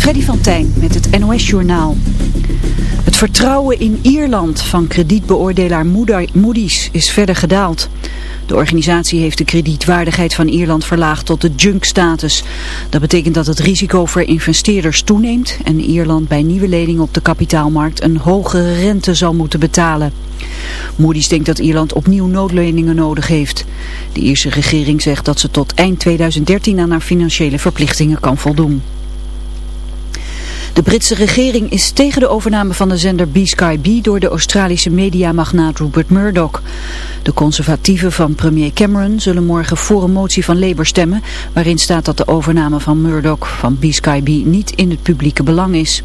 Freddy van Tijn met het NOS-journaal. Het vertrouwen in Ierland van kredietbeoordelaar Moody's is verder gedaald. De organisatie heeft de kredietwaardigheid van Ierland verlaagd tot de junk-status. Dat betekent dat het risico voor investeerders toeneemt en Ierland bij nieuwe leningen op de kapitaalmarkt een hogere rente zal moeten betalen. Moody's denkt dat Ierland opnieuw noodleningen nodig heeft. De Ierse regering zegt dat ze tot eind 2013 aan haar financiële verplichtingen kan voldoen. De Britse regering is tegen de overname van de zender B-Sky door de Australische mediamagnaat Rupert Murdoch. De conservatieven van premier Cameron zullen morgen voor een motie van Labour stemmen, waarin staat dat de overname van Murdoch van B-Sky niet in het publieke belang is.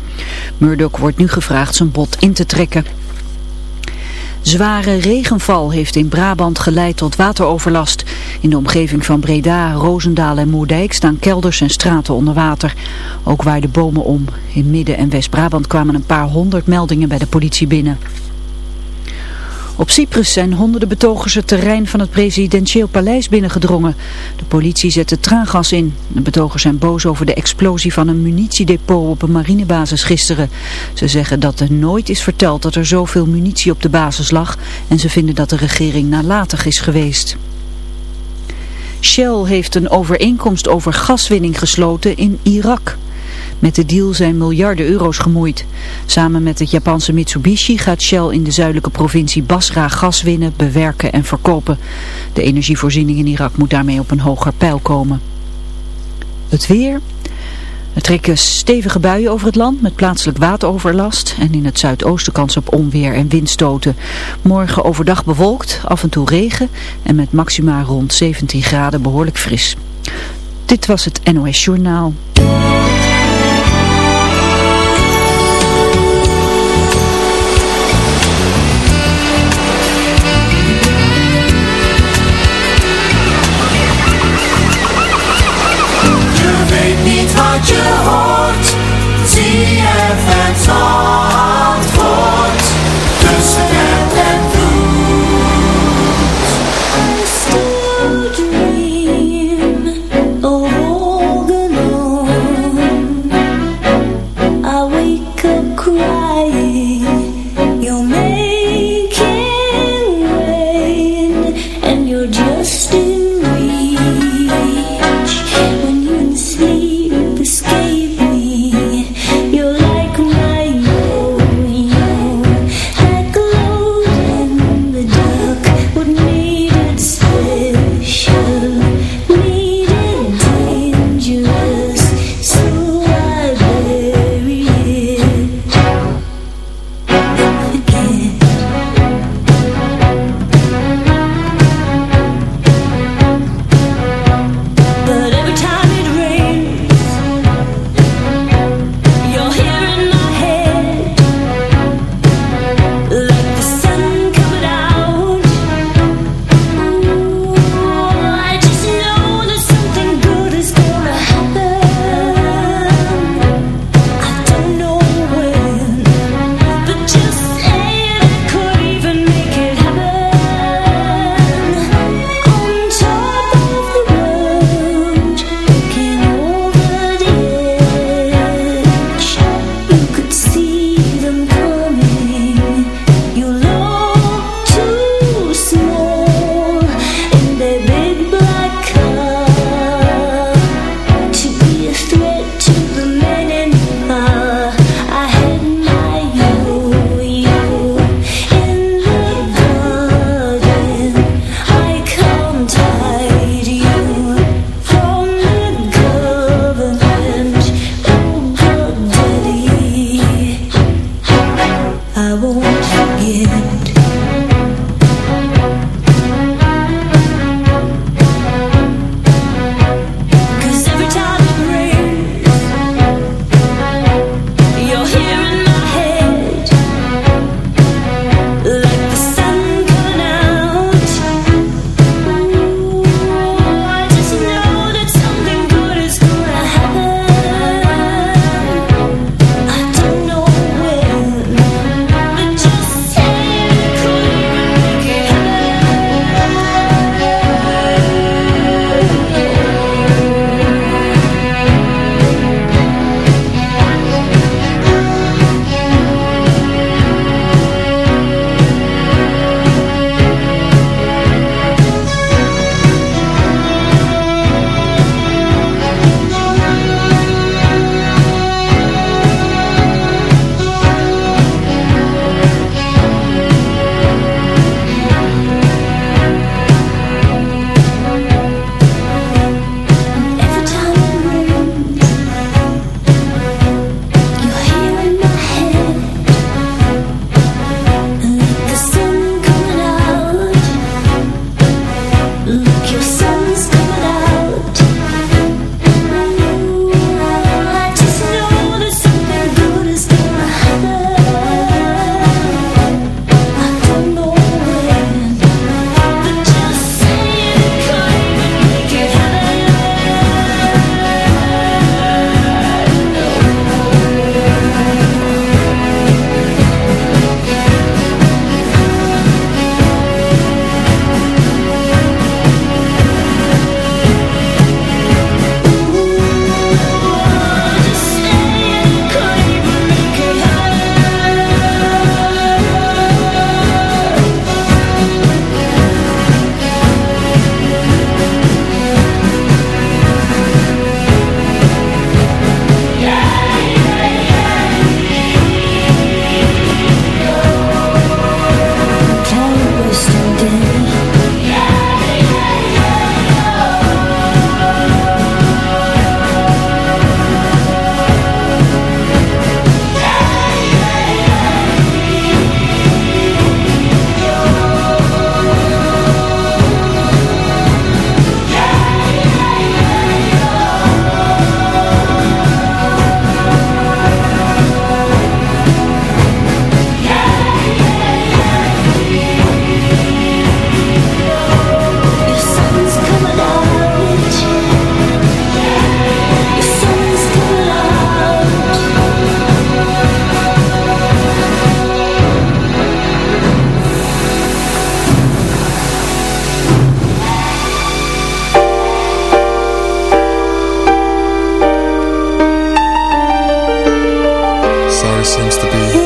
Murdoch wordt nu gevraagd zijn bod in te trekken. Zware regenval heeft in Brabant geleid tot wateroverlast. In de omgeving van Breda, Roosendaal en Moerdijk staan kelders en straten onder water. Ook waaiden bomen om. In Midden- en West-Brabant kwamen een paar honderd meldingen bij de politie binnen. Op Cyprus zijn honderden betogers het terrein van het presidentieel paleis binnengedrongen. De politie zette traangas in. De betogers zijn boos over de explosie van een munitiedepot op een marinebasis gisteren. Ze zeggen dat er nooit is verteld dat er zoveel munitie op de basis lag en ze vinden dat de regering nalatig is geweest. Shell heeft een overeenkomst over gaswinning gesloten in Irak. Met de deal zijn miljarden euro's gemoeid. Samen met het Japanse Mitsubishi gaat Shell in de zuidelijke provincie Basra gas winnen, bewerken en verkopen. De energievoorziening in Irak moet daarmee op een hoger pijl komen. Het weer... Er trekken stevige buien over het land met plaatselijk wateroverlast en in het zuidoosten kans op onweer en windstoten. Morgen overdag bewolkt, af en toe regen en met maxima rond 17 graden behoorlijk fris. Dit was het NOS Journaal. FM on. seems to be.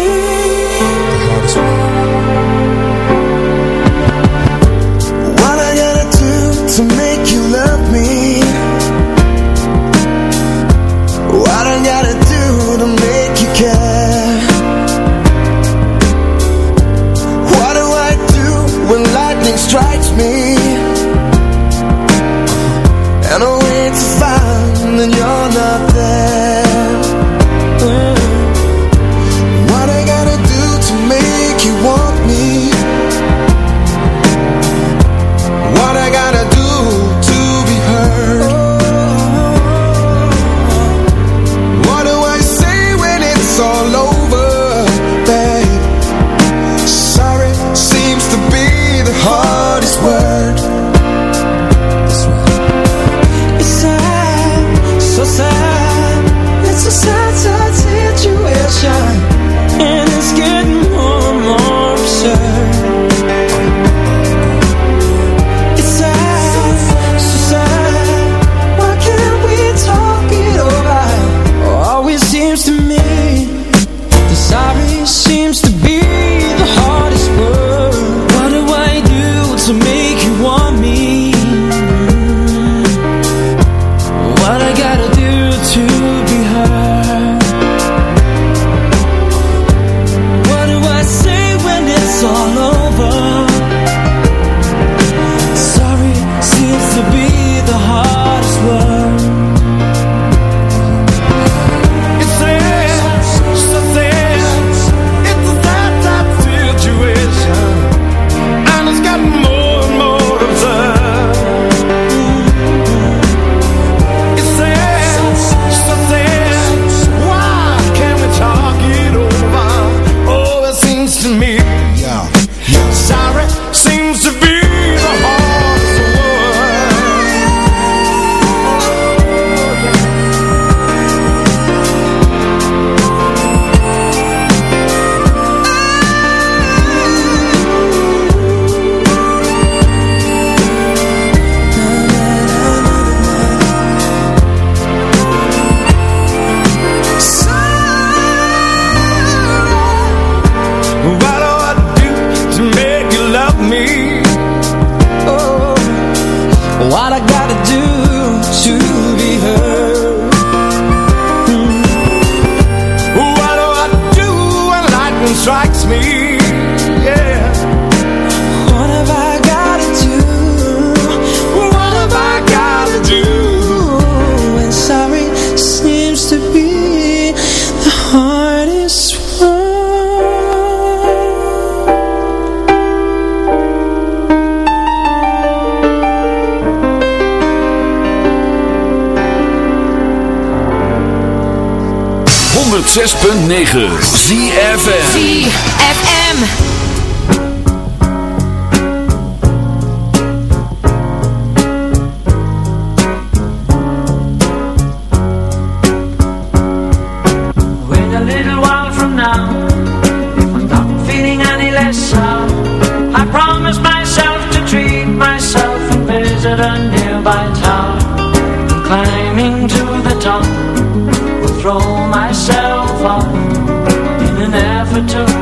see time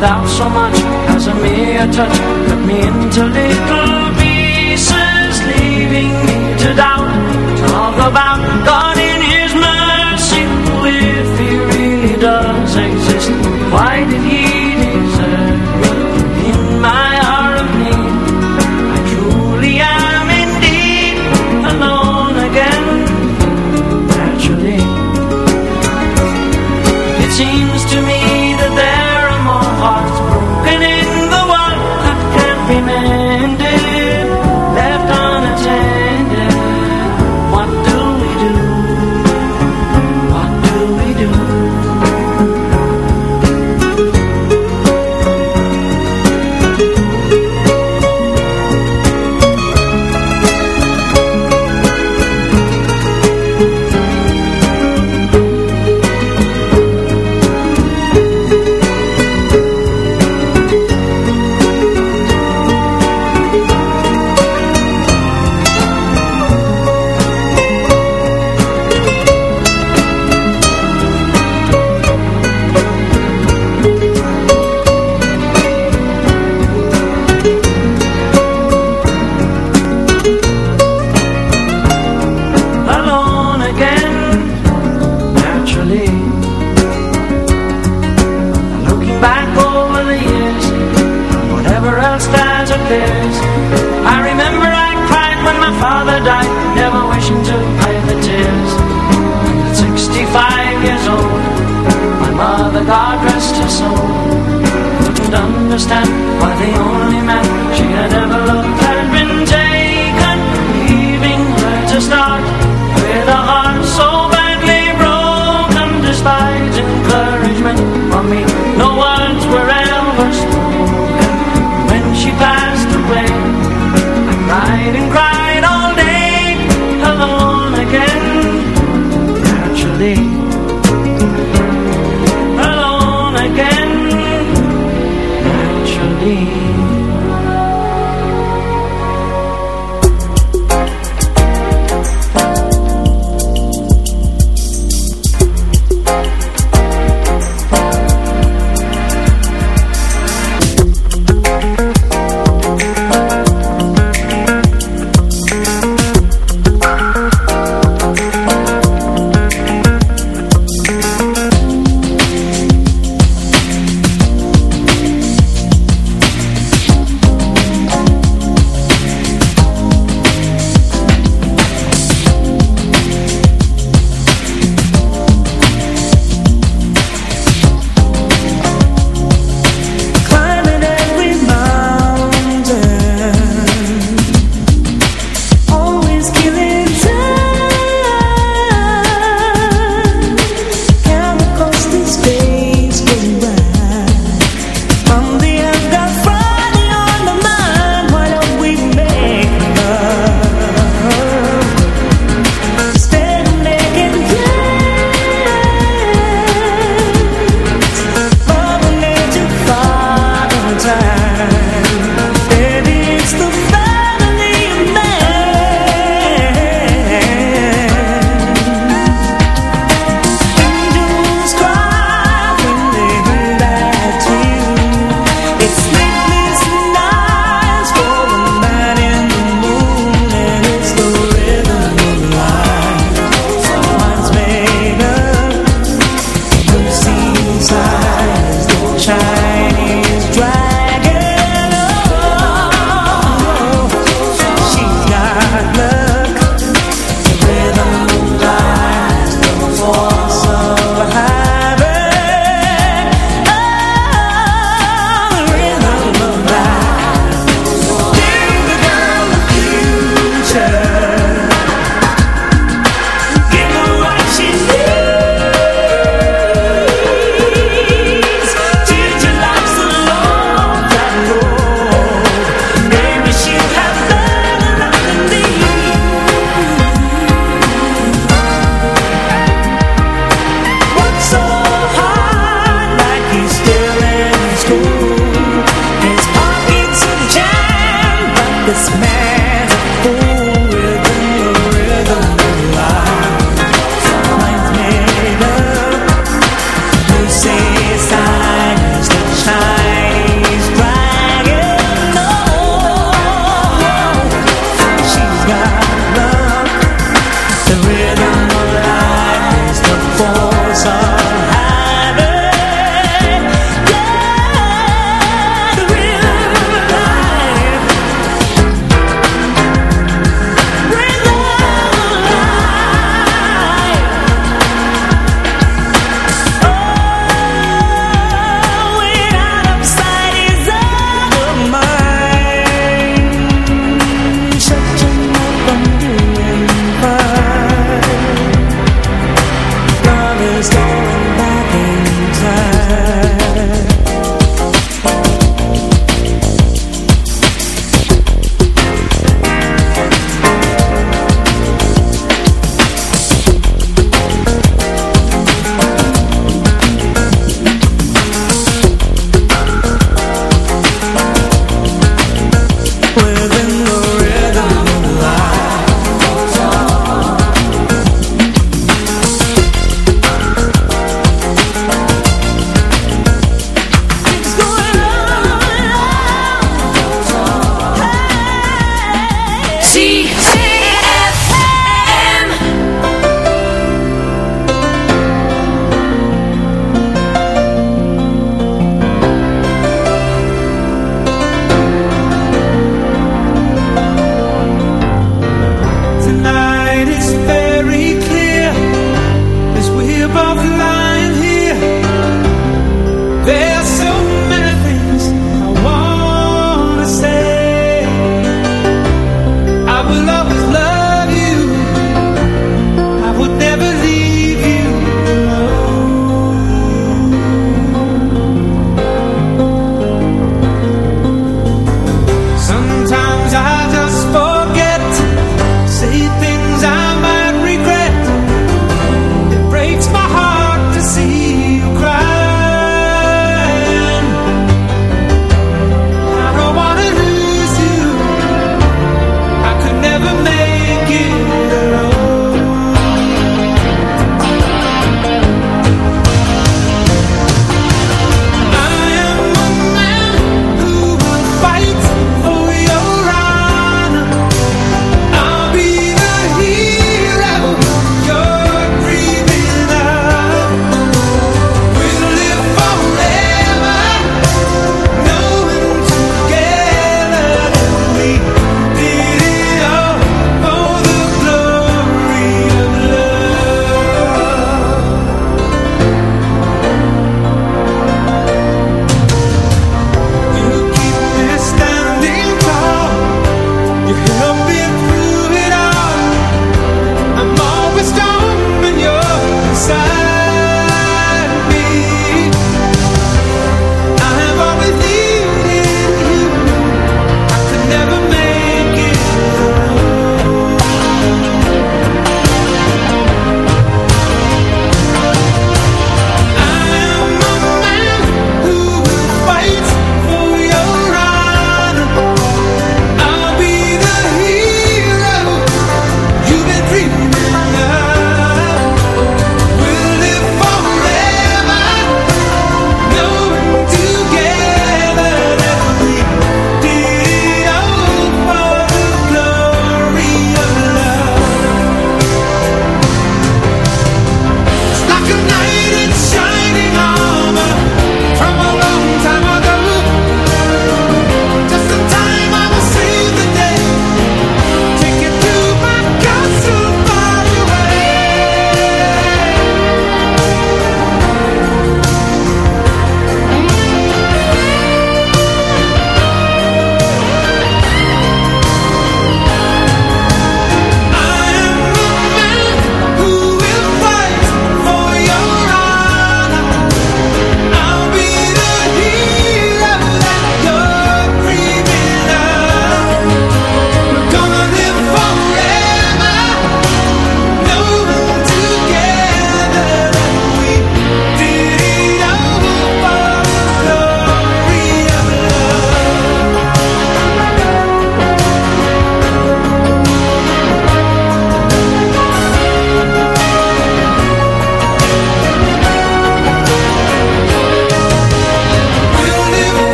without so much as a mere touch. Cut me into little pieces Leaving me to doubt. Talk about God in His mercy If He really does exist. Why did He desert In my hour of need? I truly am indeed Alone again. Naturally It seems to me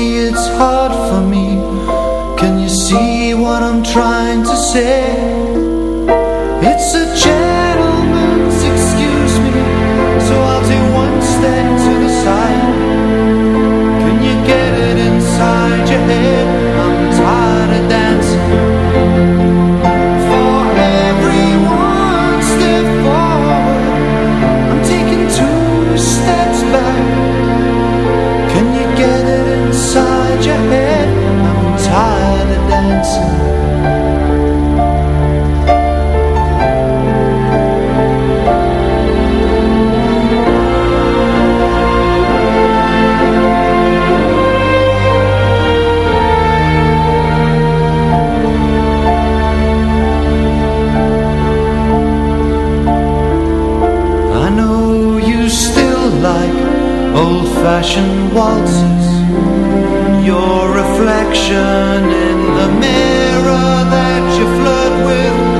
it's hard for me Can you see what I'm trying to say? old-fashioned waltzes Your reflection in the mirror that you flirt with.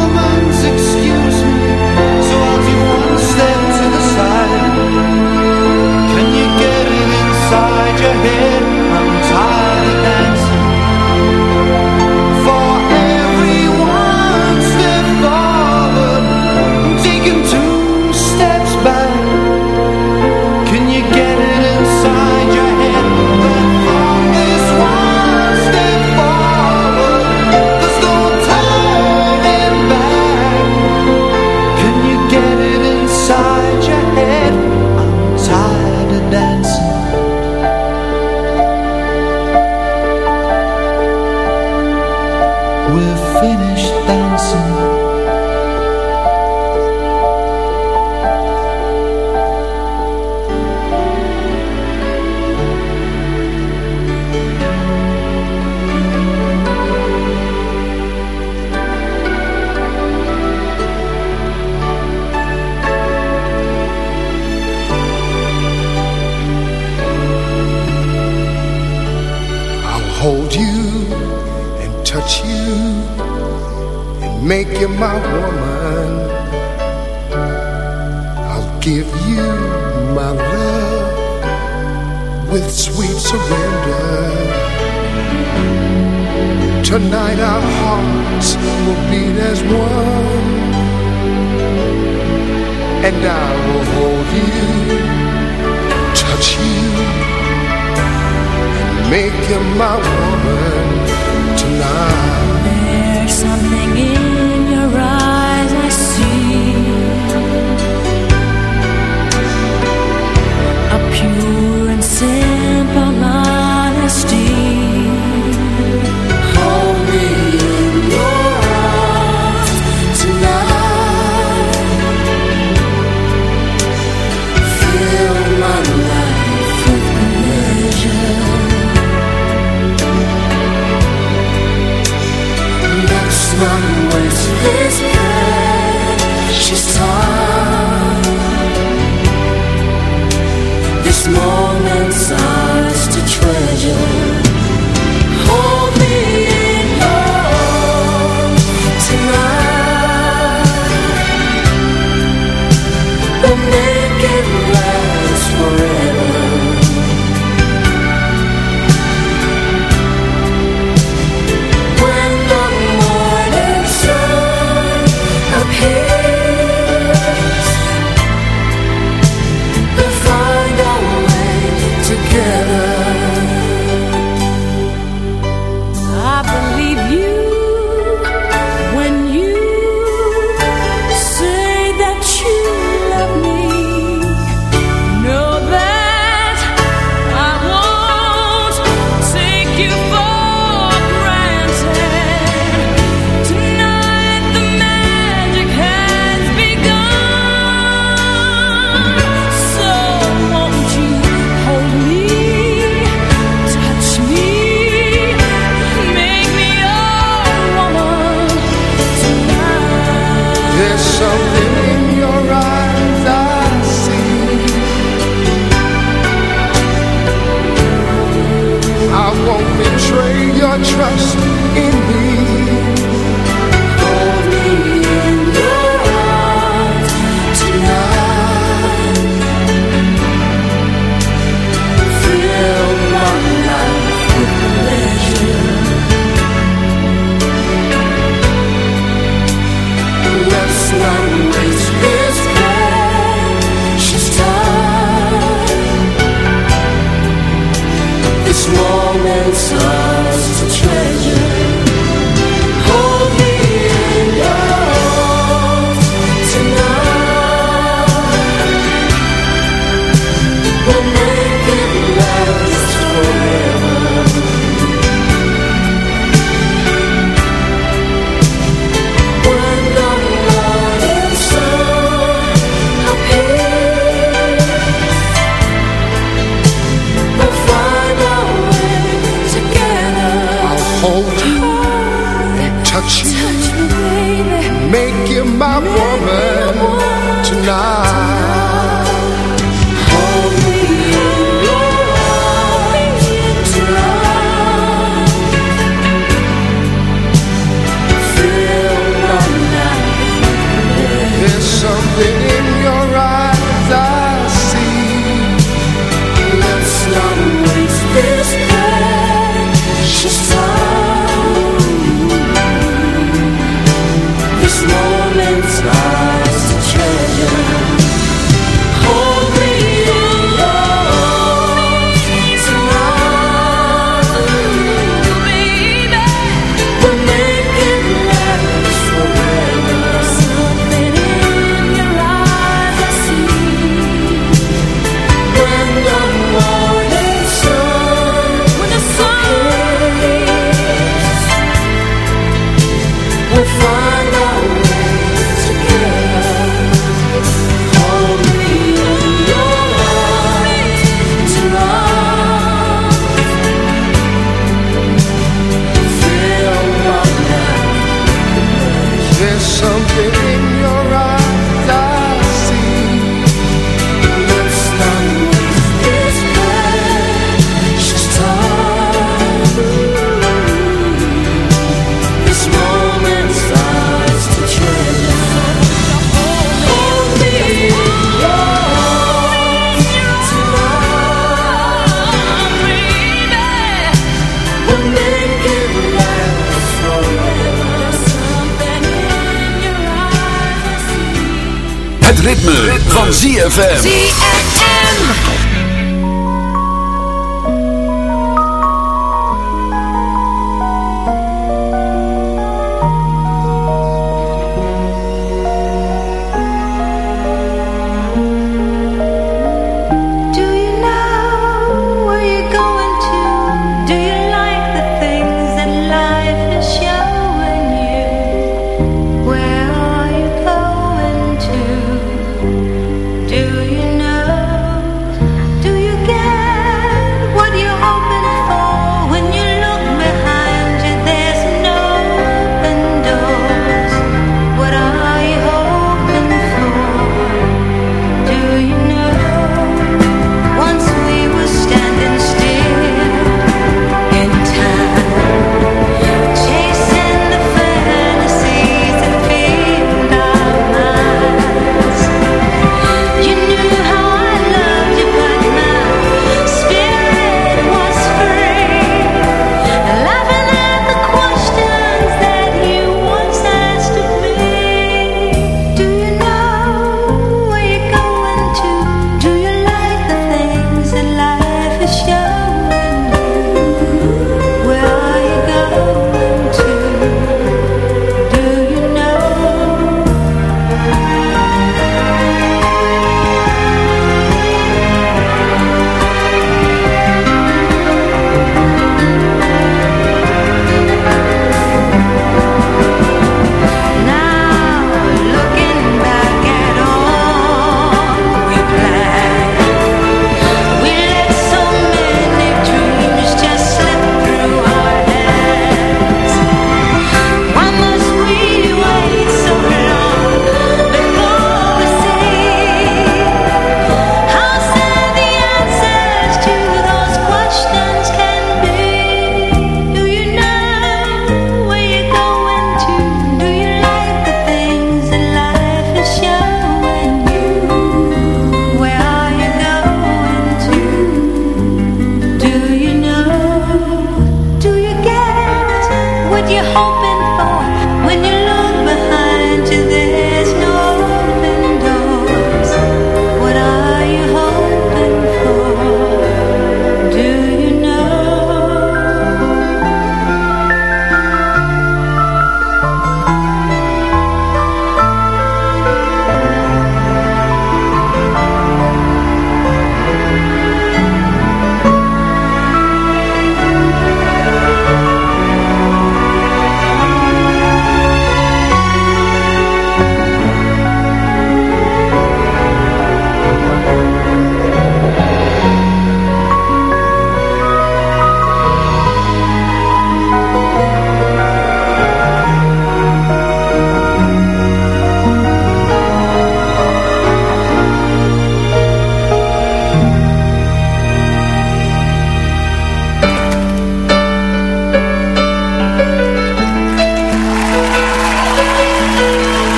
ZFM.